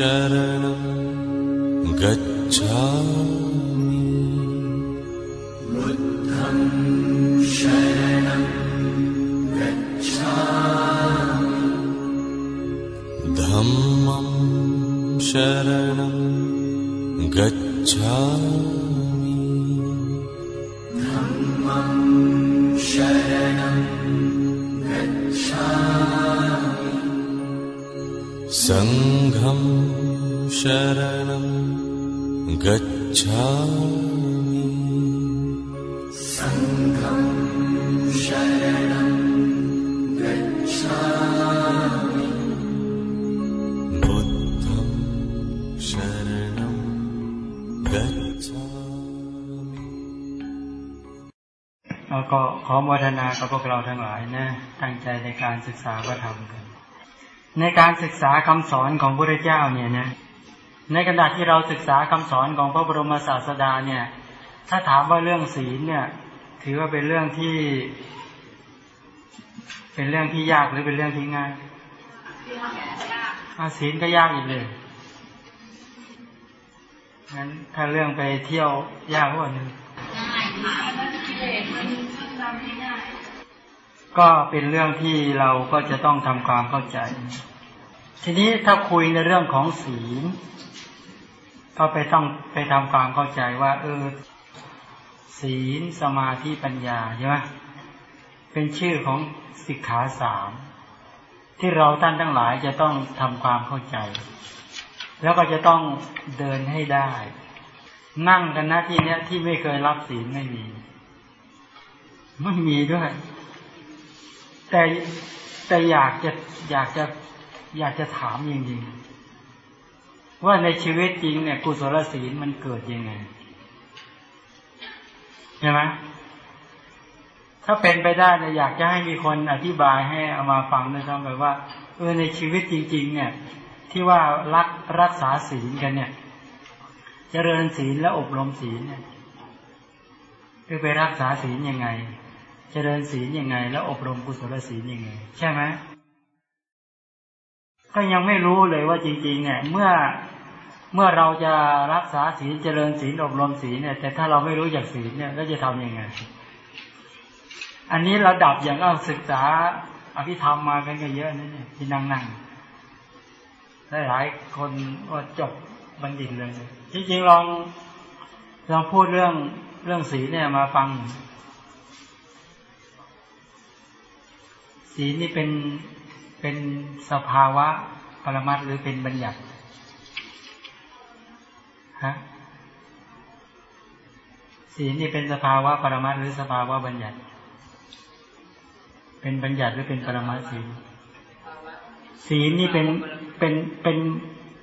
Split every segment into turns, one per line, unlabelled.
शरणं सङ्घं शरणं गच्छामि
सङ्घं शरणं गच्छामि
बुद्धं शरणं गच्छामि
แล้วก็ขอโมทนากับพวกเราทั้งหลายนะตั้งใจในการศึกษาพระธรรมกัน ในการศึกษาคำสอนของพระเจ้าเนี่ยนะในขณะที่เราศึกษาคำสอนของพระบรมศาสดาเนี่ย ถ้าถามว่าเรื่องศีลเนี่ย ถือว่าเป็นเรื่องที่ เป็นเรื่องที่ยากหรือเป็นเรื่องที่ง่ายอาศีลก็ยากอีกเลยงั้นถ้าเรื่องไปเที่ยวยากกว่านึงก็เก็เป็นเรื่องที่เราก็จะต้องทำความเข้าใจ ทีนี้ถ้าคุยในเรื่องของศีล ก็ไปต้องไปทำความเข้าใจว่า เออ ศีลสมาธิปัญญาใช่ไหมเป็นชื่อของสิกขาสามที่เราท่านทั้งหลายจะต้องทำความเข้าใจ แล้วก็จะต้องเดินให้ได้ นั่งกันนะที่เนี้ยที่ไม่เคยรับศีลไม่มีไม่มีด้วย แต่แต่อยากจะอยากจะอยากจะถามจริงๆว่าในชีวิตจริงเนี่ยกุศลศีลมันเกิดยังไงใช่ไหมถ้าเป็นไปได้เนี่ยอยากจะให้มีคนอธิบายให้เอามาฟังด้วยซ้ำแบบว่าเออในชีวิตจริง ๆ เนี่ย ที่ว่ารักรักษาศีลกันเนี่ย เจริญศีลและอบรมศีลเนี่ยคือไปรักษาศีลยังไง เจริญศีลยังไง แล้วอบรมกุศลศีลยังไง ใช่ไหมก็ยังไม่รู้เลยว่าจริงๆเนี่ยเมื่อเมื่อเราจะรักษาศีลเจริญศีลอบรมศีลเนี่ย แต่ถ้าเราไม่รู้จากศีลเนี่ยก็จะทํำยังไง อันนี้ระดับอย่างเอาศึกษาอภิธรรมมากันก็เยอะนั่นเนี่ยที่นั่งนั่งหลายคนว่าจบบัณฑิตเลยจริงๆลองลองพูดเรื่องเรื่องศีลเนี่ยมาฟัง ศีลนี่เป็นเป็นสภาวะปรมัตหรือเป็นบัญญัติฮะศีลนี่เป็นสภาวะปรมัตหรือสภาวะบัญญัติ เป็นบัญญัติหรือเป็นปรมัตศีลศีลนี่เป็นเป็นเป็น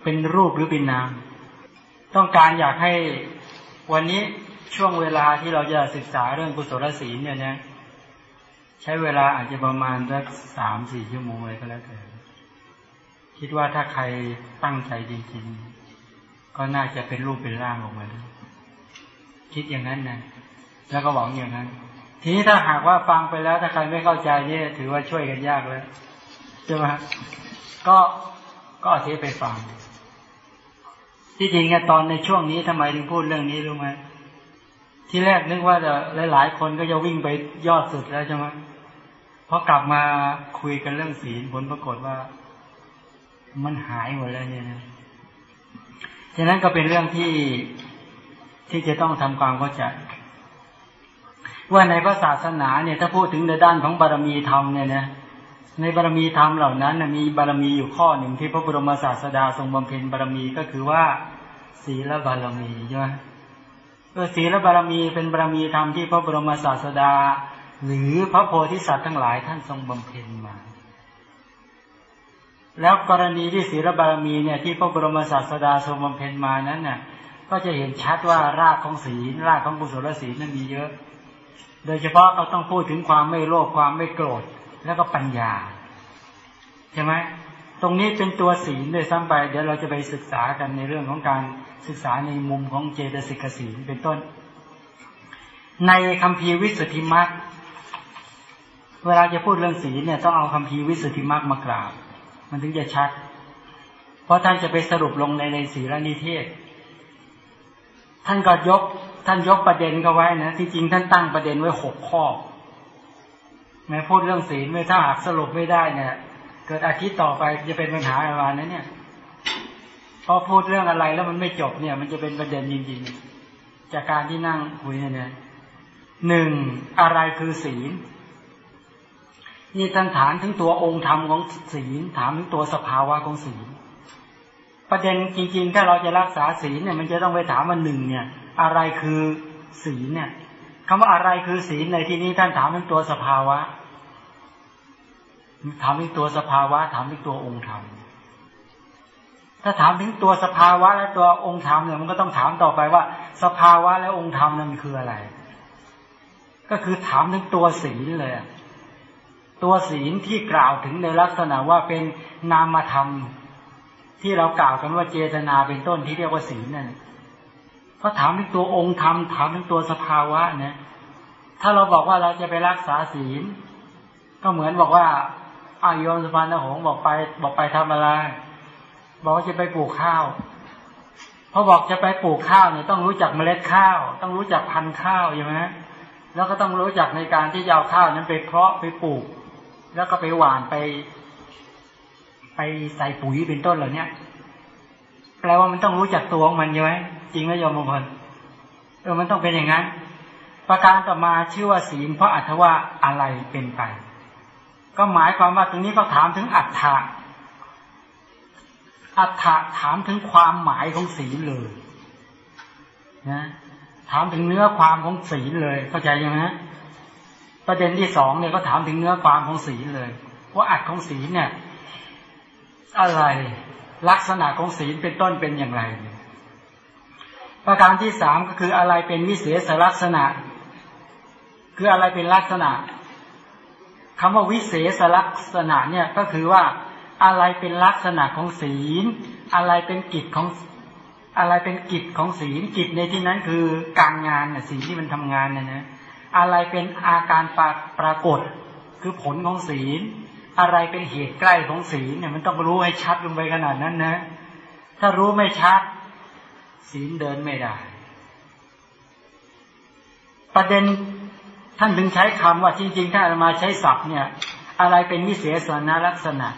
เป็นรูปหรือเป็นนาม ต้องการอยากให้วันนี้ช่วงเวลาที่เราจะศึกษาเรื่องกุศลศีลเนี่ยนะ ใช้เวลาอาจจะประมาณสักสามสี่ชั่วโมงเลยก็แล้วแต่คิดว่าถ้าใครตั้งใจจริงๆ ก็น่าจะเป็นรูปเป็นร่างออกมาคิดอย่างนั้นนะแล้วก็หวังอย่างนั้น ทีนี้ถ้าหากว่าฟังไปแล้ว ถ้าใครไม่เข้าใจเนี่ยถือว่าช่วยกันยากแล้วใช่ไหมก็ก็เอาเทปไปฟัง ที่จริงอะตอนในช่วงนี้ทำไมถึงพูดเรื่องนี้รู้ไหม ที่แรกนึกว่าจะหลาย ๆ คนก็จะวิ่งไปยอดสุดแล้วใช่ไหมพอกลับมาคุยกันเรื่องศีลผลปรากฏว่า มันหายหมดแล้วเนี่ยนะฉะนั้นก็เป็นเรื่องที่ที่จะต้องทำความเข้าใจว่าในพระศาสนาเนี่ย ถ้าพูดถึงในด้านของบารมีธรรมเนี่ยนะในบารมีธรรมเหล่านั้นมีบารมีอยู่ข้อหนึ่งที่พระบรมศาสดาทรงบำเพ็ญบารมีก็คือว่า ศีลบารมีใช่ไหม ศีลบารมีเป็นบารมีธรรมที่พระบรมศาสดา หรือพระโพธิสัตว์ทั้งหลายท่านทรงบำเพ็ญมา แล้วกรณีที่ศีลบารมีเนี่ยที่พระบรมศาสดาทรงบำเพ็ญมานั้นน่ะก็จะเห็นชัดว่ารากของศีลรากของกุศลศีลนั้นมีเยอะ โดยเฉพาะเราต้องพูดถึงความไม่โลภความไม่โกรธแล้วก็ปัญญาใช่ไหม ตรงนี้เป็นตัวศีลด้วยซ้ำไป เดี๋ยวเราจะไปศึกษากันในเรื่องของการศึกษาในมุมของเจตสิกศีลเป็นต้น ในคำพีวิสุทธิมรรคเวลาจะพูดเรื่องศีลเนี่ยต้องเอาคำพีวิสุทธิมรรคมากราบ มันถึงจะชัด เพราะท่านจะไปสรุปลงในในศีลนิเทศ ท่านก็ยกท่านยกประเด็นก็ไว้นะที่จริงท่านตั้งประเด็นไว้หกข้อแม้พูดเรื่องศีลไม่ถ้าหากสรุปไม่ได้เนี่ย เกิดอาทิตย์ต่อไปจะเป็นปัญหาอะไรนะเนี่ยพอพูดเรื่องอะไรแล้วมันไม่จบเนี่ย มันจะเป็นประเด็นจริงๆ จากการที่นั่งคุยเนี่ยหนึ่งอะไรคือศีลนี่ท่านถามถึงตัวองค์ธรรมของศีลถามถึงตัวสภาวะของศีลประเด็นจริงๆ ถ้าเราจะรักษาศีลเนี่ย มันจะต้องไปถามว่าหนึ่งเนี่ย อะไรคือศีลเนี่ยคำว่าอะไรคือศีลในที่นี้ท่านถามถึงตัวสภาวะ ถามถึงตัวสภาวะถามถึงตัวองค์ธรรมถ้าถามถึงตัวสภาวะและตัวองค์ธรรมเนี่ยมันก็ต้องถามต่อไปว่า สภาวะและองค์ธรรมนั้นคืออะไร ก็คือถามถึงตัวศีลเลยตัวศีลที่กล่าวถึงในลักษณะว่าเป็นนามธรรม ที่เรากล่าวกันว่าเจตนาเป็นต้นที่เรียกว่าศีลนั่นก็ถามถึงตัวองค์ธรรมถามถึงตัวสภาวะเนี่ยถ้าเราบอกว่าเราจะไปรักษาศีล ก็เหมือนบอกว่า อายมสุพรรณหงบอกไปบอกไปทำอะไร บอกว่าจะไปปลูกข้าวพอบอกจะไปปลูกข้าวเนี่ยต้องรู้จักเมล็ดข้าว ต้องรู้จักพันธุ์ข้าวใช่ไหมแล้วก็ต้องรู้จักในการที่จะเอาข้าวนั้นไปเพาะไปปลูก แล้วก็ไปหว่านไป ไปใส่ปุ๋ยเป็นต้นเหล่านี้แปลว่ามันต้องรู้จักตัวของมันใช่ไหมจริงไหมโยมมงคลเออมันต้องเป็นอย่างนั้น ประการต่อมาชื่อว่าศีลเพราะอัตว่าอะไรเป็นไป ก็หมายความว่าตรงนี้ก็ถามถึงอัตถะอัฏฐะถามถึงความหมายของศีลเลยนะถามถึงเนื้อความของศีลเลย เข้าใจยังไงประเด็นที่สองเนี่ยก็ถามถึงเนื้อความของศีลเลยว่าอัดของศีลเนี่ย อะไรลักษณะของศีลเป็นต้นเป็นอย่างไร ประการที่สามก็คืออะไรเป็นวิเศษลักษณะ คืออะไรเป็นลักษณะ คำว่าวิเศษลักษณะเนี่ยก็คือว่าอะไรเป็นลักษณะของศีล อะไรเป็นกิจของอะไรเป็นกิจของศีลกิจในที่นั้นคือการงานน่ะศีลที่มันทำงานน่ะนะอะไรเป็นอาการปรปรากฏคือผลของศีล อะไรเป็นเหตุใกล้ของศีลเนี่ยมันต้องรู้ให้ชัดลงไปขนาดนั้นนะ ถ้ารู้ไม่ชัด ศีลเดินไม่ได้ ประเด็น ท่านถึงใช้คำว่าจริง ๆ ถ้ามาใช้ศัพท์เนี่ย อะไรเป็นวิเศษณลักษณะ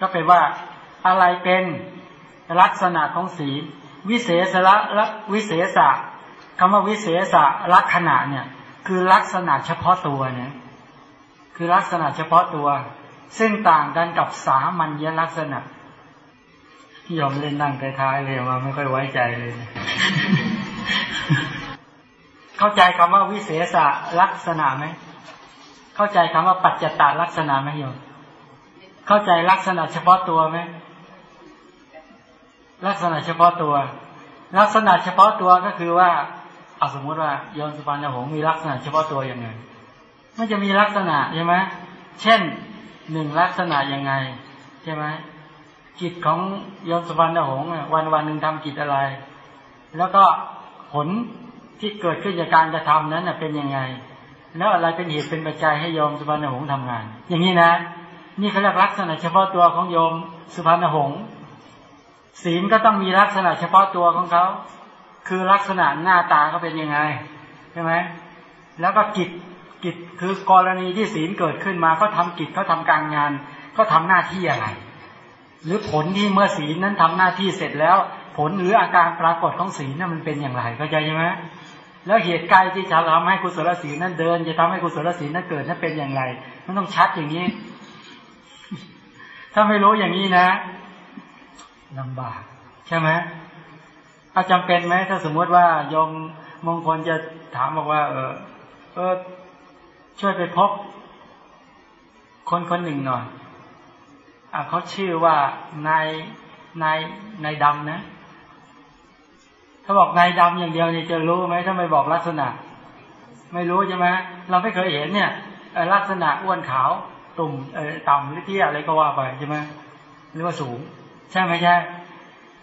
ก็แปลว่า อะไรเป็นลักษณะของศีลวิเศษละละวิเศษะคำว่าวิเศษะลักษณะเนี่ย คือลักษณะเฉพาะตัวเนี่ยคือลักษณะเฉพาะตัว ซึ่งต่างกันกับสามัญญลักษณะยอมเล่นนั่งท้ายๆเลยมาไม่ค่อยไว้ใจเลย เข้าใจคำว่าวิเศษลักษณะไหมเข้าใจคำว่าปัจจตาลักษณะไหมโยมเข้าใจลักษณะเฉพาะตัวไหมลักษณะเฉพาะตัว ลักษณะเฉพาะตัวก็คือว่าเอาสมมติว่าโยนสุพรรณหงมีลักษณะเฉพาะตัวยังไงมันจะมีลักษณะใช่ไหมเช่นหนึ่งลักษณะยังไงใช่ไหมกิจของโยนสุพรรณหงษ์วันวันหนึ่งทำกิจอะไร แล้วก็ผล ที่เกิดขึ้นจากการกระทำนั้นเป็นยังไง แล้วอะไรเป็นเหตุเป็นปัจจัยให้ยอมสุพรรณหงษ์ทำงาน อย่างนี้นะ นี่เขาเรียกลักษณะเฉพาะตัวของโยมสุพรรณหงษ์ศีลก็ต้องมีลักษณะเฉพาะตัวของเขา คือลักษณะหน้าตาเขาเป็นยังไงใช่ไหมแล้วก็กิจกิจคือกรณีที่ศีลเกิดขึ้นมาเขาทากิจเขาทาการงานเขาทาหน้าที่อะไร หรือผลที่เมื่อศีลนั้นทำหน้าที่เสร็จแล้ว ผลหรืออาการปรากฏของศีลนั้นมันเป็นอย่างไรเข้าใจใช่ไหม แล้วเหตุการณ์ที่จะทำให้กุศลศีลนั้นเดิน จะทำให้กุศลศีลนั้นเกิดนั้นเป็นอย่างไร มันต้องชัดอย่างนี้ ถ้าไม่รู้อย่างนี้นะลำบาก ใช่ไหมอาจำเป็นไหมถ้าสมมติว่ายมมงคลจะถามบอกว่า เออเออช่วยไปพบ คนคนหนึ่งหน่อยอะเขาชื่อว่านายนายนายดำนะ ถ้าบอกนายดำอย่างเดียวนี่จะรู้ไหมถ้าไม่บอกลักษณะ ไม่รู้ใช่ไหมเราไม่เคยเห็นเนี่ยลักษณะอ้วนขาวตุ่มเอต่ำหรือเตี้ยอะไรก็ว่าไปใช่ไหมหรือว่าสูง ใช่ไหมใช่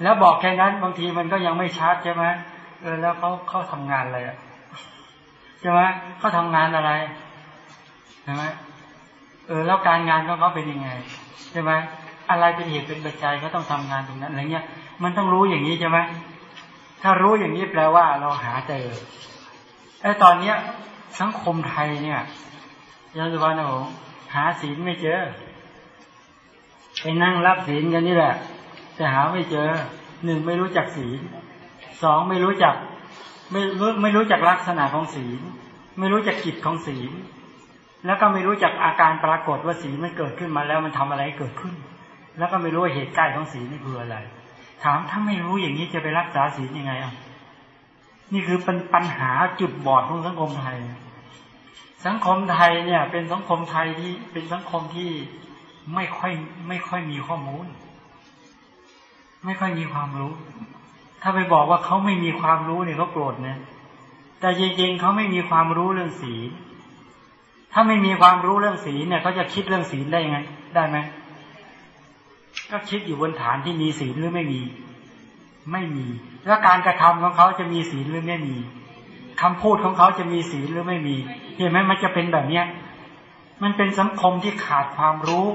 แล้วบอกแค่นั้นบางทีมันก็ยังไม่ชัดใช่ไหมเออแล้วเขาเขาทำงานอะไรอะใช่ไหมเขาทางานอะไรใช่ไหมเออแล้วการงานของเขาเป็นยังไงใช่ไหมอะไรเป็นเหตุเป็นปัจจัยก็ต้องทำงานตรงนั้นอะไรเงี้ยมันต้องรู้อย่างนี้ใช่ไหม ถ้ารู้อย่างนี้แปลว่าเราหาเจอไอ้ตอนเนี้ยสังคมไทยเนี่ยยาสุวรรณโอหาศีลไม่เจอไปนั่งรับศีลกันนี่แหละ แต่หาไม่เจอหนึ่งไม่รู้จักศีลสองไม่รู้จัก ไม่รู้ไม่รู้จักลักษณะของศีล ไม่รู้จักกิจของศีล แล้วก็ไม่รู้จักอาการปรากฏว่าศีลมันเกิดขึ้นมาแล้วมันทำอะไรเกิดขึ้น แล้วก็ไม่รู้ว่าเหตุใกล้ของศีลนี่คืออะไร ถามถ้าไม่รู้อย่างนี้จะไปรักษาศีลยังไงอะนี่คือเป็นปัญหาจุดบอดของสังคมไทย สังคมไทยเนี่ย เป็นสังคมไทยที่เป็นสังคมที่ไม่ค่อยไม่ค่อยมีข้อมูล ไม่ค่อยมีความรู้ ถ้าไปบอกว่าเขาไม่มีความรู้เนี่ยเขาโกรธนะแต่จริงๆเขาไม่มีความรู้เรื่องศีลถ้าไม่มีความรู้เรื่องศีลเนี่ยเขาจะคิดเรื่องศีลได้ยังไง ได้ไหม ก็คิดอยู่บนฐานที่มีศีลหรือไม่มี ไม่มี แล้วการกระทำของเขาจะมีศีลหรือไม่มีคำพูดของเขาจะมีศีลหรือไม่มี เห็นไหมมันจะเป็นแบบเนี้ย มันเป็นสังคมที่ขาดความรู้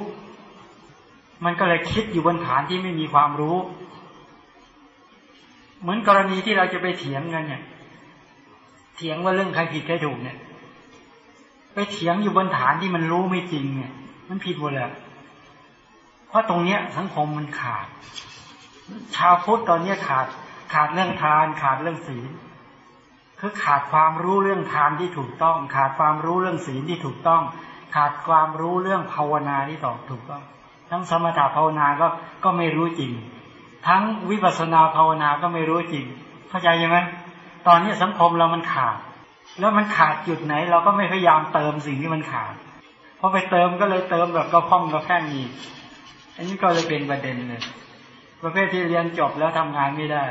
มันก็เลยคิดอยู่บนฐานที่ไม่มีความรู้ เหมือนกรณีที่เราจะไปเถียงกันเนี่ย เถียงว่าเรื่องใครผิดใครถูกเนี่ย ไปเถียงอยู่บนฐานที่มันรู้ไม่จริงเนี่ย มันผิดหมดเลย เพราะตรงเนี้ยสังคมมันขาด ชาวพุทธตอนเนี้ยขาด ขาดเรื่องทาน ขาดเรื่องศีลคือขาดความรู้เรื่องทานที่ถูกต้อง ขาดความรู้เรื่องศีลที่ถูกต้อง ขาดความรู้เรื่องภาวนาที่ตอบถูกต้อง ทั้งสมถะภาวนาก็ก็ไม่รู้จริง ทั้งวิปัสสนาภาวนาก็ไม่รู้จริง เข้าใจยังไหมตอนนี้สังคมเรามันขาด แล้วมันขาดจุดไหน เราก็ไม่พยายามเติมสิ่งที่มันขาดพอไปเติมก็เลยเติมแบบก็พ้องก็แค่นี้ อันนี้ก็เลยเป็นประเด็นเลยประเภทที่เรียนจบแล้วทำงานไม่ได้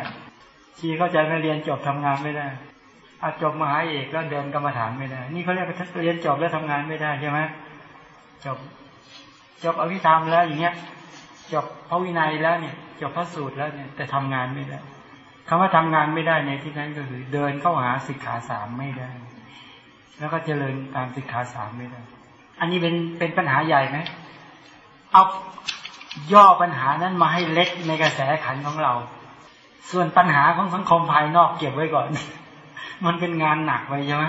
ชีเข้าใจไม่เรียนจบทำงานไม่ได้อาจบมหาเอกแล้วเดินกรรมฐานไม่ได้ นี่เขาเรียกว่าเรียนจบแล้วทำงานไม่ได้ใช่ไหมจบจบอภิธรรมแล้วอย่างเงี้ย จบพระวินัยแล้วเนี่ย จบพระสูตรแล้วเนี่ย แต่ทำงานไม่ได้คำว่าทำงานไม่ได้ในที่นั้นก็คือเดินเข้าหาสิกขาสามไม่ได้ แล้วก็เจริญตามสิกขาสามไม่ได้ อันนี้เป็นเป็นปัญหาใหญ่ไหมเอา ย่อปัญหานั้นมาให้เล็กในกระแสขันของเรา ส่วนปัญหาของสังคมภายนอกเก็บไว้ก่อน มันเป็นงานหนักไปใช่ไหม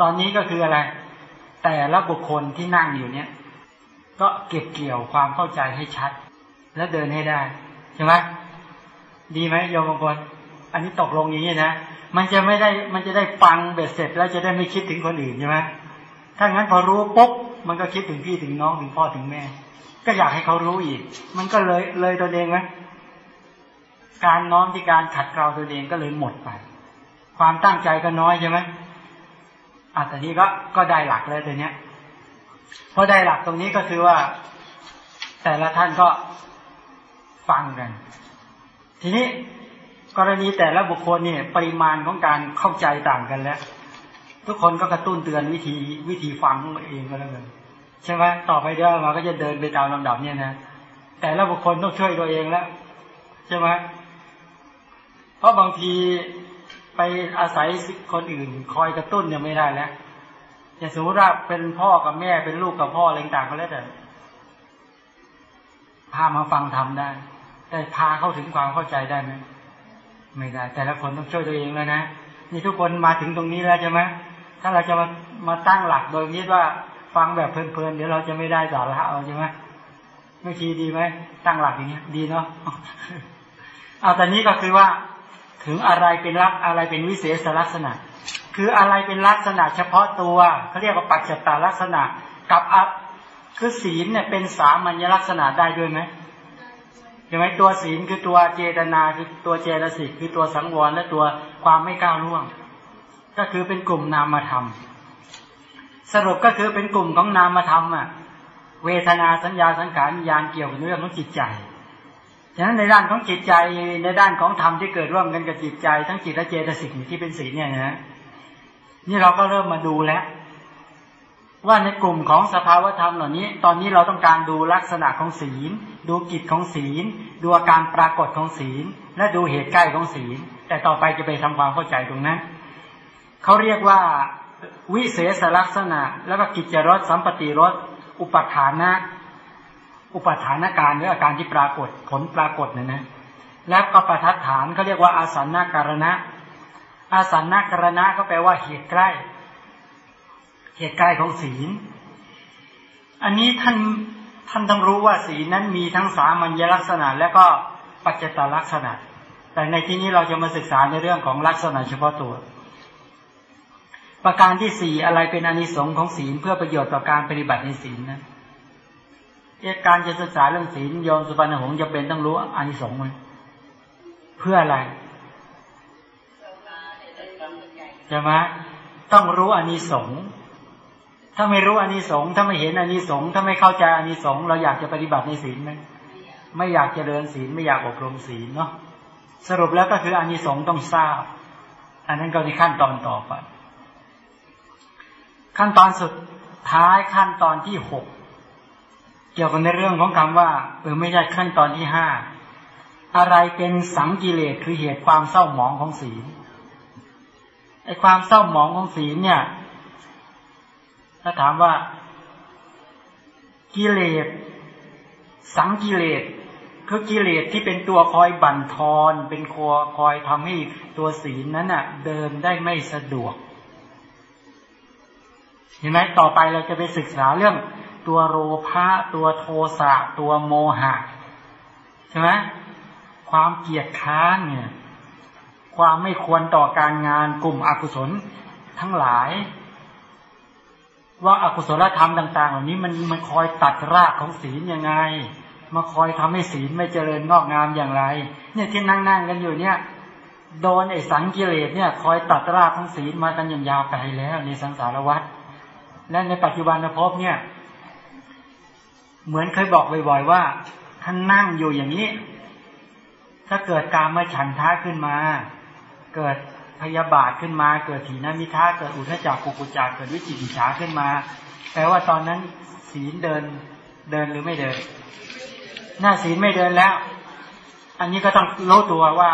ตอนนี้ก็คืออะไร แต่ละบุคคลที่นั่งอยู่เนี่ย ก็เก็บเกี่ยวความเข้าใจให้ชัด และเดินให้ได้ใช่ไหมดีไหมโยมบางคนอันนี้ตกลงอย่างนี้นะมันจะไม่ได้มันจะได้ฟังเบ็ดเสร็จ แล้วจะได้ไม่คิดถึงคนอื่นใช่ไหมถ้างั้นพอรู้ปุ๊บมันก็คิดถึงพี่ถึงน้องถึงพ่อถึงแม่ ก็อยากให้เขารู้อีก มันก็เลยเลยตัวเองไหมการน้อมที่การขัดเกลาตัวเองก็เลยหมดไป ความตั้งใจก็น้อยใช่ไหมอะแต่นี้ก็ก็ได้หลักแล้วตัวเนี้ยพอได้หลักตรงนี้ก็คือว่า แต่ละท่านก็ฟังกัน ทีนี้กรณีแต่ละบุคคลเนี่ย ปริมาณของการเข้าใจต่างกันแล้ว ทุกคนก็กระตุ้นเตือนวิธีวิธีฟังของตัวเองก็แล้วกัน ใช่ไหมต่อไปเดี๋ยวเราก็จะเดินไปตามลำดับเนี่ยนะแต่ละบุคคลต้องช่วยตัวเองแล้วใช่ไหมเพราะบางทีไปอาศัยคนอื่น คอยกระตุ้นยังไม่ได้แล้วอย่างสมมติว่าเป็นพ่อกับแม่เป็นลูกกับพ่ออะไรต่างก็แล้วแต่พามาฟังทำได้ แต่พาเข้าถึงความเข้าใจได้ไหมไม่ได้ แต่ละคนต้องช่วยตัวเองแล้วนะนี่ทุกคนมาถึงตรงนี้แล้วใช่ไหมถ้าเราจะมามาตั้งหลักโดยคิดว่า ฟังแบบเพลินๆเดี๋ยวเราจะไม่ได้สาระเอาใช่ไหมไม่ชีดีไหมตั้งหลักอย่างเงี้ย ดีเนาะเอาแต่นี้ก็คือว่า ถึงอะไรเป็นลักอะไรเป็นวิเศษลักษณะ คืออะไรเป็นลักษณะเฉพาะตัวเขาเรียกว่าปัจจตาลักษณะ กับอัพคือศีลเนี่ยเป็นสามัญลักษณะได้ด้วยไหมใช่ไหมตัวศีลคือตัวเจตนาคือตัวเจตสิกคือตัวสังวรและตัวความไม่ก้าวล่วง ก็คือเป็นกลุ่มนามธรรม สรุปก็คือเป็นกลุ่มของนามธรรมอะ เวทนาสัญญาสังขารญาณเกี่ยวกับเรื่องของจิตใจฉะนั้นในด้านของจิตใจในด้านของธรรมที่เกิดร่วมกันกับจิตใจ ทั้งจิตและเจตสิกที่เป็นศีลเนี่ยนะนี่เราก็เริ่มมาดูแล้ว ว่าในกลุ่มของสภาวธรรมเหล่านี้ ตอนนี้เราต้องการดูลักษณะของศีล ดูกิจของศีล ดูอาการปรากฏของศีล และดูเหตุใกล้ของศีล แต่ต่อไปจะไปทำความเข้าใจตรงนั้นเขาเรียกว่า วิเศษลักษณะ แล้วก็กิจรสสัมปติรสอุปทานะ อุปทานการหรืออาการที่ปรากฏผลปรากฏเนี่ยนะ แล้วก็ประทัดฐานเขาเรียกว่าอาสันนาการณะ อาสันนาการณะก็แปลว่าเหตุใกล้ เหตุใกล้ของศีล อันนี้ท่านท่านต้องรู้ว่าศีลนั้นมีทั้งสามัญลักษณะ และก็ปัจจตลักษณะ แต่ในที่นี้เราจะมาศึกษาในเรื่องของลักษณะเฉพาะตัว ประการที่สี่อะไรเป็นอนิสงค์ของศีลเพื่อประโยชน์ต่อการปฏิบัติในศีลนั้นการจะศึกษาเรื่องศีลโยมสุปรรณหงษ์จะเป็นต้องรู้อานิสงส์มันเพื่ออะไรใช่ไหมต้องรู้อานิสงส์ถ้าไม่รู้อานิสงส์ถ้าไม่เห็นอานิสงส์ถ้าไม่เข้าใจอานิสงส์เราอยากจะปฏิบัติในศีลไหมไม่อยากจะเดินศีลไม่อยากอบรมศีลเนาะสรุปแล้วก็คืออานิสงส์ต้องทราบ อันนั้นก็ในขั้นตอนต่อไป ขั้นตอนสุดท้ายขั้นตอนที่หกเกี่ยวกับในเรื่องของคำว่าเออไม่ใช่ขั้นตอนที่ห้าอะไรเป็นสังกิเลสคือเหตุความเศร้าหมองของศีลไอ้ความเศร้าหมองของศีลเนี่ย ถ้าถามว่า กิเลส สังกิเลสคือกิเลสที่เป็นตัวคอยบั่นทอน เป็นคอคอยทำให้ตัวศีลนั้นอะ เดินได้ไม่สะดวก เห็นไหมต่อไปเราจะไปศึกษาเรื่อง ตัวโลภะตัวโทสะตัวโมหะใช่ไหมความเกียดค้านเนี่ย ความไม่ควรต่อการงานกลุ่มอกุศลทั้งหลาย ว่าอากุศลธรรมต่าง ๆ เหล่านี้มันมันคอยตัดรากของศีลยังไงมาคอยทำให้ศีลไม่เจริญงอกงามอย่างไร เนี่ยที่นั่งๆกันอยู่เนี่ยโดนไอ้สังกิเลสเนี่ย คอยตัดรากของศีลมากันอย่างยาวไกลแล้วในสังสารวัฏ และในปัจจุบันภพเนี่ย เหมือนเคยบอกบ่อยๆว่าท่านนั่งอยู่อย่างนี้ ถ้าเกิดการมาฉันท้าขึ้นมา เกิดพยาบาทขึ้นมา เกิดถีนมิท้าเกิดอุทจักกุกุจักเกิดวิจิกิจฉาขึ้นมา แปลว่าตอนนั้นศีลเดินเดินหรือไม่เดิน หน้าศีลไม่เดินแล้ว อันนี้ก็ต้องรู้ตัวว่า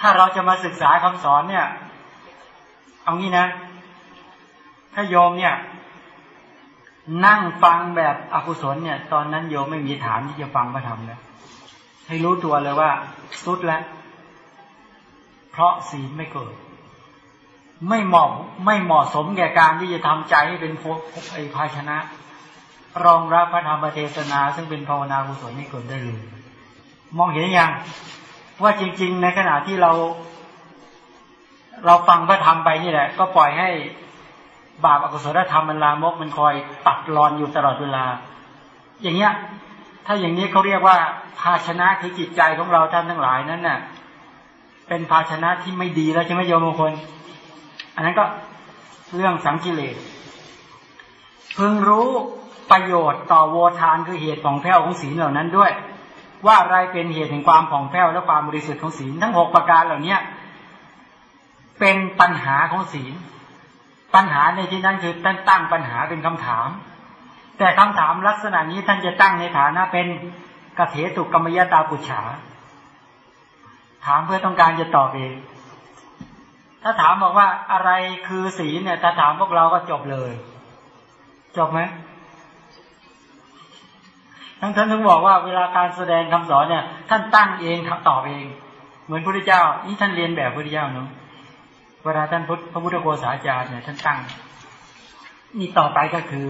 ถ้าเราจะมาศึกษาคำสอนเนี่ย เอางี้นะ ถ้าโยมเนี่ย นั่งฟังแบบอกุศลเนี่ย ตอนนั้นโยมไม่มีฐานที่จะฟังพระธรรมเลยให้รู้ตัวเลยว่า สุดแล้วเพราะศีลไม่เกิด ไม่เหมาะไม่เหมาะสมแก่การที่จะทำใจให้เป็นพวกไอภาชนะ รองรับพระธรรมเทศนา ซึ่งเป็นภาวนากุศลไม่เกิดได้เลยมองเห็นยังว่าจริง ๆ ในขณะที่เรา เราฟังพระธรรมไปนี่แหละ ก็ปล่อยให้ บาปอกุศลธรรมมันลามกมันคอยตัดรอนอยู่ตลอดเวลา อย่างเงี้ย ถ้าอย่างนี้เขาเรียกว่า ภาชนะคือจิตใจของเราท่านทั้งหลายนั้นน่ะ เป็นภาชนะที่ไม่ดีแล้วใช่ไหมโยมบางคน อันนั้นก็เรื่องสังกิเลสพึงรู้ประโยชน์ต่อโวทานคือเหตุของแผ้วของศีลเหล่านั้นด้วย ว่าอะไรเป็นเหตุแห่งความผ่องแผ้วและความบริสุทธิ์ของศีลทั้งหกประการเหล่าเนี้ยเป็นปัญหาของศีล ปัญหาในที่นั้นคือท่านตั้งปัญหาเป็นคำถาม แต่คำถามลักษณะนี้ท่านจะตั้งในฐานะเป็นกเถตุกรรมยตาปุจฉา ถามเพื่อต้องการจะตอบเอง ถ้าถามบอกว่าอะไรคือศีลเนี่ยถ้าถามพวกเราก็จบเลย จบไหมทั้งท่านถึงบอกว่าเวลาการแสดงคำสอนเนี่ย ท่านตั้งเองตอบเอง เหมือนพระพุทธเจ้า นี่ท่านเรียนแบบพระพุทธเจ้าเนาะ เวลาท่านพระพุทธโฆษาจารย์เนี่ยท่านตั้ง นี่ต่อไปก็คือ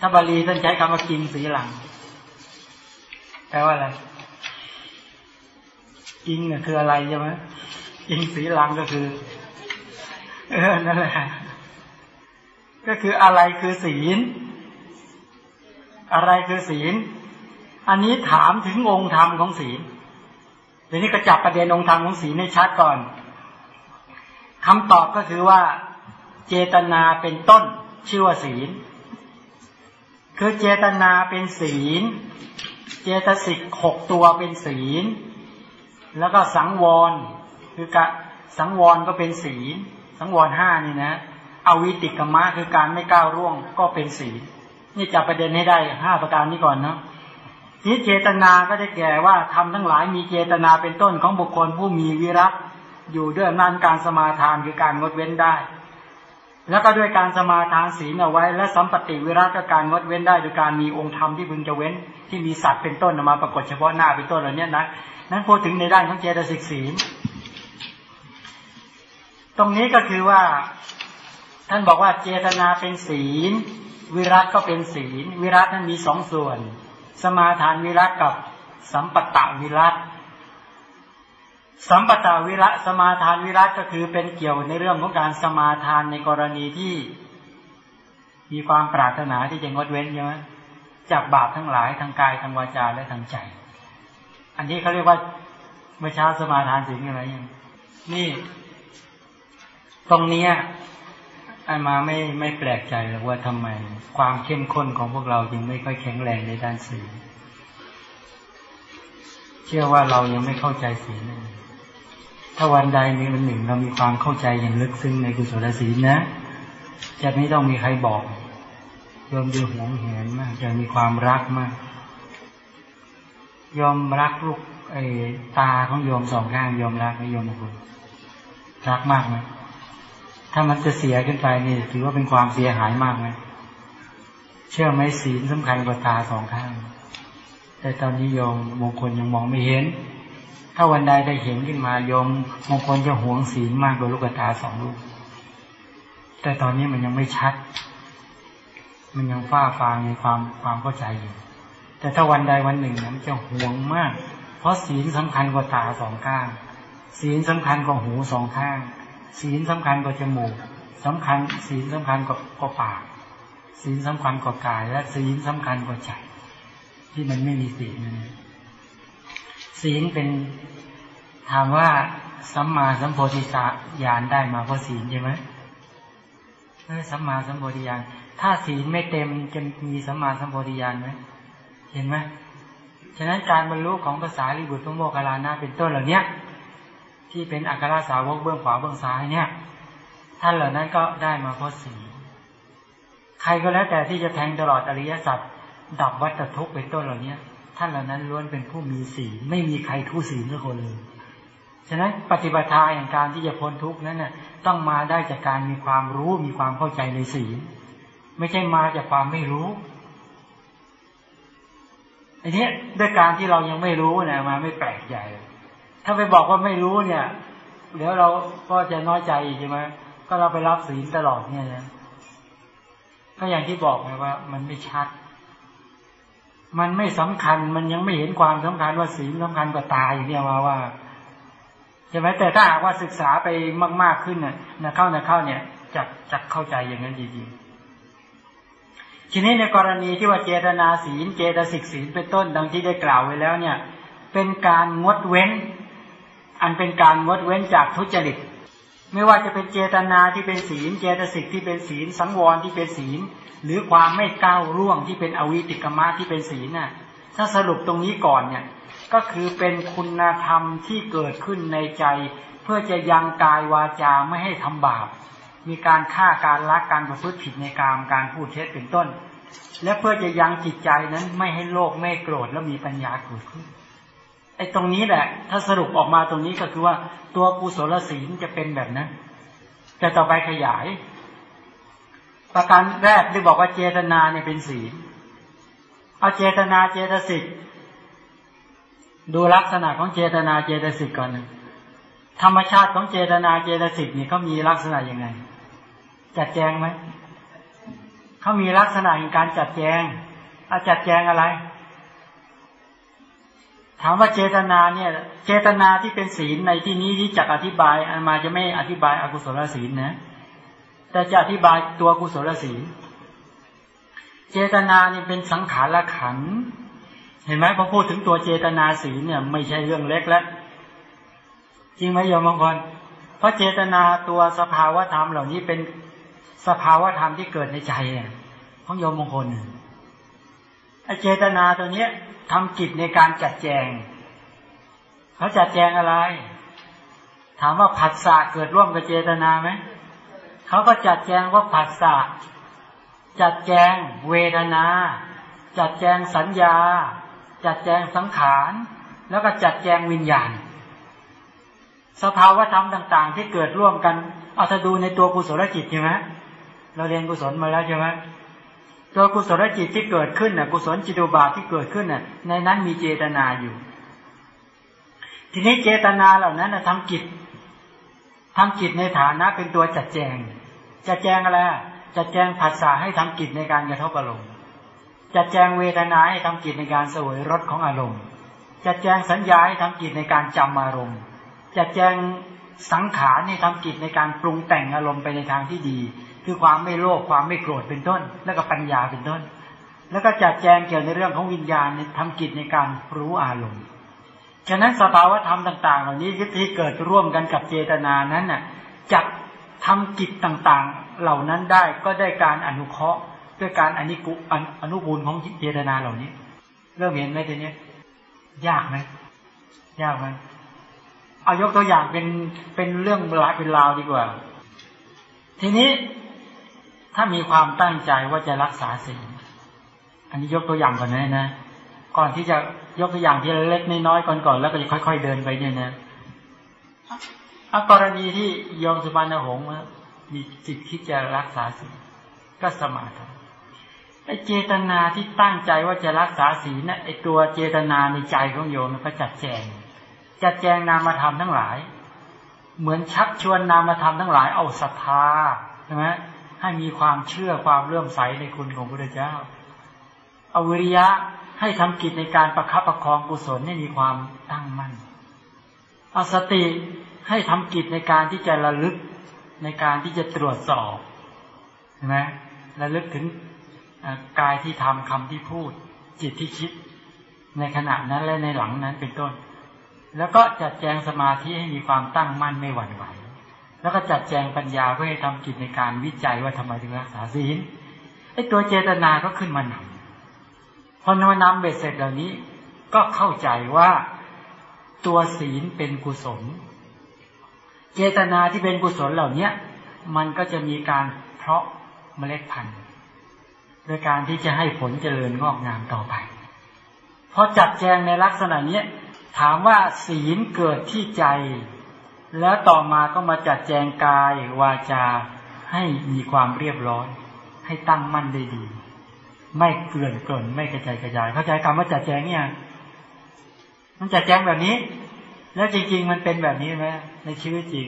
ถ้าบาลีท่านใช้คำว่ากินสีหลัง แปลว่าอะไรกินเนี่ยคืออะไรใช่ไหมกินสีหลังก็คือ เออนั่นแหละก็คืออะไรคือศีล อะไรคือศีล อันนี้ถามถึงองค์ธรรมของศีลเดี๋ยวนี้ก็จับประเด็นองค์ธรรมของศีลให้ชัดก่อน คำตอบก็คือว่าเจตนาเป็นต้นชื่อว่าศีล คือเจตนาเป็นศีล เจตสิกหกตัวเป็นศีล แล้วก็สังวร คือกะสังวรก็เป็นศีล สังวรห้านี่นะอวิติกมะคือการไม่ก้าวร่วงก็เป็นศีล นี่จะประเด็นให้ได้ห้าประการนี้ก่อนเนาะนี้เจตนาก็ได้แก่ว่าทำทั้งหลายมีเจตนาเป็นต้นของบุคคลผู้มีวิรัต อยู่ด้วยอำนาจการสมาทานคือการงดเว้นได้ แล้วก็ด้วยการสมาทานศีลเอาไว้ และสัมปติวิรัตก็การงดเว้นได้โดยการมีองค์ธรรมที่พึงจะเว้น ที่มีสัตว์เป็นต้นมาปรากฏเฉพาะหน้าเป็นต้นเหล่านี้นะนั้นพูดถึงในด้านของเจตสิกศีลตรงนี้ก็คือว่า ท่านบอกว่าเจตนาเป็นศีล วิรัตก็เป็นศีล วิรัตนั้นมีสองส่วน สมาทานวิรัตกับสัมปตะวิรัต สัมปตาวิระสมาทานวิรัตก็คือเป็นเกี่ยวในเรื่องของการสมาทานในกรณีที่ มีความปรารถนาที่จะงดเว้นใช่ไหมจากบาปทั้งหลายทางกายทางวาจาและทางใจ อันนี้เขาเรียกว่าเมื่อเช้าสมาทานสิ่งอะไรอย่างนี่ ตรงนี้อันมาไม่ไม่แปลกใจหรอกว่าทำไม ความเข้มข้นของพวกเราจึงไม่ค่อยแข็งแรงในด้านศีลเชื่อว่าเรายังไม่เข้าใจศีล ถ้าวันใดมีวันหนึ่งเรามีความเข้าใจอย่างลึกซึ้งในกุศลศีลนะ จะไม่ต้องมีใครบอกยอมดูหวงแหนมากจะมีความรักมาก ยอมรักลูกไอ้ตาของโยมสองข้างยอมรักไม่ยอมคุณรักมากไหมถ้ามันจะเสียขึ้นไปนี่ถือว่าเป็นความเสียหายมากไหมเชื่อไหมศีลสำคัญกว่าตาสองข้าง แต่ตอนนี้โยมมงคลยังมองไม่เห็น ถ้าวันใดได้เห็นขึ้นมายมบางคนจะหวงศีลมากกว่าลูกตาสองลูก แต่ตอนนี้มันยังไม่ชัด มันยังฟ้าฟางในความความเข้าใจอยู่ แต่ถ้าวันใดวันหนึ่งมันจะหวงมาก เพราะศีลสำคัญกว่าตาสองข้าง ศีลสำคัญกว่าหูสองข้าง ศีลสำคัญกว่าจมูกสำคัญ ศีลสำคัญกว่าปาก ศีลสำคัญกว่ากาย และศีลสำคัญกว่าใจที่มันไม่มีศีลนั่นเอง ศีลเป็นถามว่าสัมมาสัมโพธิญาณได้มาเพราะศีลใช่ไหมเออสัมมาสัมโพธิญาณถ้าศีลไม่เต็มจะมีสัมมาสัมโพธิญาณไหมเห็นไหมฉะนั้นการบรรลุของภาษาลิบุตรพระโมคคัลลานะเป็นต้นเหล่านี้ที่เป็นอัครสาวกเบื้องขวาเบื้องซ้ายเนี่ย ท่านเหล่านั้นก็ได้มาเพราะศีลใครก็แล้วแต่ที่จะแทงตลอดอริยสัจดับวัฏทุกข์เป็นต้นเหล่านี้ ท่านเหล่านั้นล้วนเป็นผู้มีศีลไม่มีใครทุศีลสักคนเลยฉะนั้นปฏิบัติทาอย่างการที่จะพ้นทุกข์นั้นน่ะต้องมาได้จากการมีความรู้มีความเข้าใจในศีลไม่ใช่มาจากความไม่รู้อันนี้ด้วยการที่เรายังไม่รู้เนี่ยมาไม่แปลกใจถ้าไปบอกว่าไม่รู้เนี่ย เดี๋ยวเราก็จะน้อยใจใช่ไหมก็เราไปรับศีลตลอดเนี่ยนะก็อย่างที่บอกไงว่า มันไม่ชัด มันไม่สำคัญมันยังไม่เห็นความสำคัญว่าศีลสำคัญกว่าตายอย่างนี้มาว่าใช่ไหมแต่ถ้าหากว่าศึกษาไปมาก ๆขึ้นเนี่ยนะเข้านะเข้าเนี่ยจะจะเข้าใจอย่างนั้นดีๆทีนี้ในกรณีที่ว่าเจตนาศีล เจตสิกศีลเป็นต้นดังที่ได้กล่าวไว้แล้วเนี่ย เป็นการงดเว้น อันเป็นการงดเว้นจากทุจริต ไม่ว่าจะเป็นเจตนาที่เป็นศีล เจตสิกที่เป็นศีล สังวรที่เป็นศีล หรือความไม่ก้าวร่วงที่เป็นอวิติกรรมะที่เป็นศีลน่ะ ถ้าสรุปตรงนี้ก่อนเนี่ย ก็คือเป็นคุณธรรมที่เกิดขึ้นในใจ เพื่อจะยังกายวาจาไม่ให้ทำบาป มีการฆ่าการลักการประพฤติผิดในกามการพูดเท็จเป็นต้น และเพื่อจะยังจิตใจนั้นไม่ให้โลภไม่โกรธแล้วมีปัญญาเกิดขึ้น อ้ตรงนี้แหละ ถ้าสรุปออกมาตรงนี้ก็คือว่าตัวกุศลศีลจะเป็นแบบนั้น แต่ต่อไปขยาย ประการแรกที่บอกว่าเจตนาเนี่ยเป็นศีลเอาเจตนาเจตสิกดูลักษณะของเจตนาเจตสิกก่อนนะธรรมชาติของเจตนาเจตสิกนี่เขามีลักษณะยังไง จัดแจงไหมเขามีลักษณะในการจัดแจงอาจัดแจงอะไร ถามว่าเจตนาเนี่ย เจตนาที่เป็นศีลในที่นี้ที่จักอธิบายอันมาจะไม่อธิบายอกุศลศีลนะ แต่จะอธิบายตัวกุศลศีล เจตนานี่เป็นสังขารขัน เห็นไหมพอพูดถึงตัวเจตนาศีลเนี่ย ไม่ใช่เรื่องเล็กแล้วจริงไหมโยมบางคนเพราะเจตนาตัวสภาวธรรมเหล่านี้เป็นสภาวธรรมที่เกิดในใจของโยมมงคล ไอเจตนาตัวเนี้ยทำกิจในการจัดแจงเขาจัดแจงอะไร ถามว่าผัสสะเกิดร่วมกับเจตนาไหมเขาก็จัดแจงว่าผัสสะจัดแจงเวทนา จัดแจงสัญญา จัดแจงสังขาร แล้วก็จัดแจงวิญญาณ สภาวะธรรมต่าง ๆ ที่เกิดร่วมกันเอาถ้าดูในตัวกุศลจิตใช่ไหมเราเรียนกุศลมาแล้วใช่ไหม ตัวกุศลจิตที่เกิดขึ้นน่ะกุศลจิตุบาทที่เกิดขึ้นน่ะ ในนั้นมีเจตนาอยู่ ทีนี้เจตนาเหล่านั้นนะทำกิจทำกิจในฐานะเป็นตัวจัดแจง จัดแจงอะไรจัดแจงผัสสะให้ทำกิจในการกระทบอารมณ์จัดแจงเวทนาให้ทำกิจในการสวยรสของอารมณ์จัดแจงสัญญาให้ทำกิจในการจำอารมณ์จัดแจงสังขารให้ทำกิจในการปรุงแต่งอารมณ์ไปในทางที่ดี คือความไม่โลภความไม่โกรธเป็นต้น แล้วก็ปัญญาเป็นต้น แล้วก็จัดแจงเกี่ยวในเรื่องของวิญญาณทำกิจในการรู้อารมณ์ฉะนั้นสภาวธรรมต่าง ๆ เหล่านี้ที่เกิดร่วมกันกับเจตนานั้นน่ะจักทำกิจต่างๆเหล่านั้นได้ก็ได้การอนุเคราะห์ด้วยการอนิกุอนุบูลของเจตนาเหล่านี้ เริ่มเห็นไหมทีนี้ยากไหมยากไหมเอายกตัวอย่างเป็นเป็นเรื่องราเป็นราวดีกว่า ทีนี้ ถ้ามีความตั้งใจว่าจะรักษาศีลอันนี้ยกตัวอย่างก่อนนะนะ ก่อนที่จะยกตัวอย่างที่เล็กน้อยก่อนก่อนแล้วก็จะค่อย ๆ เดินไปเนี่ยนะอากรณีที่ยอมสุบรรณหงษ์มีจิตคิดจะรักษาศีลก็สมาธิไอเจตนาที่ตั้งใจว่าจะรักษาศีลนะไอตัวเจตนาในใจของโยมมันก็จัดแจง จัดแจงนามธรรมทั้งหลาย เหมือนชักชวนนามธรรมทั้งหลายเอาศรัทธาใช่ไหม ให้มีความเชื่อความเลื่อมใสในคุณของพระเจ้าเอาวิริยะให้ทำกิจในการประคับประคองกุศลให้มีความตั้งมั่นเอาสติให้ทำกิจในการที่จะระลึกในการที่จะตรวจสอบใช่ไหมระลึกถึงกายที่ทำคำที่พูด จิตที่คิด ในขณะนั้นและในหลังนั้นเป็นต้น แล้วก็จัดแจงสมาธิให้มีความตั้งมั่นไม่หวั่นไหว แล้วก็จัดแจงปัญญาเพื่อให้ทำกิจในการวิจัยว่าทำไมถึงรักษาศีลไอ้ตัวเจตนาก็ขึ้นมานำพอนำนำเบ็ดเสร็จเหล่านี้ ก็เข้าใจว่าตัวศีลเป็นกุศล เจตนาที่เป็นกุศลเหล่านี้มันก็จะมีการเพาะเมล็ดพันธุ์โดยการที่จะให้ผลเจริญงอกงามต่อไปพอจัดแจงในลักษณะนี้ถามว่าศีลเกิดที่ใจ แล้วต่อมาก็มาจัดแจงกายวาจาให้มีความเรียบร้อย ให้ตั้งมั่นได้ดี ไม่เกลื่อนกล่นไม่กระจายกระจาย เข้าใจคำว่าจัดแจงเนี่ยมันจัดแจงแบบนี้ แล้วจริง ๆ มันเป็นแบบนี้ไหมในชีวิตจริง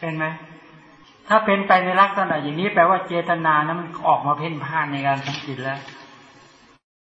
เป็นไหมถ้าเป็นไปในลักษณะอย่างนี้แปลว่าเจตนานั้นมันออกมาเพ่นพ่านในการทำจิตแล้ว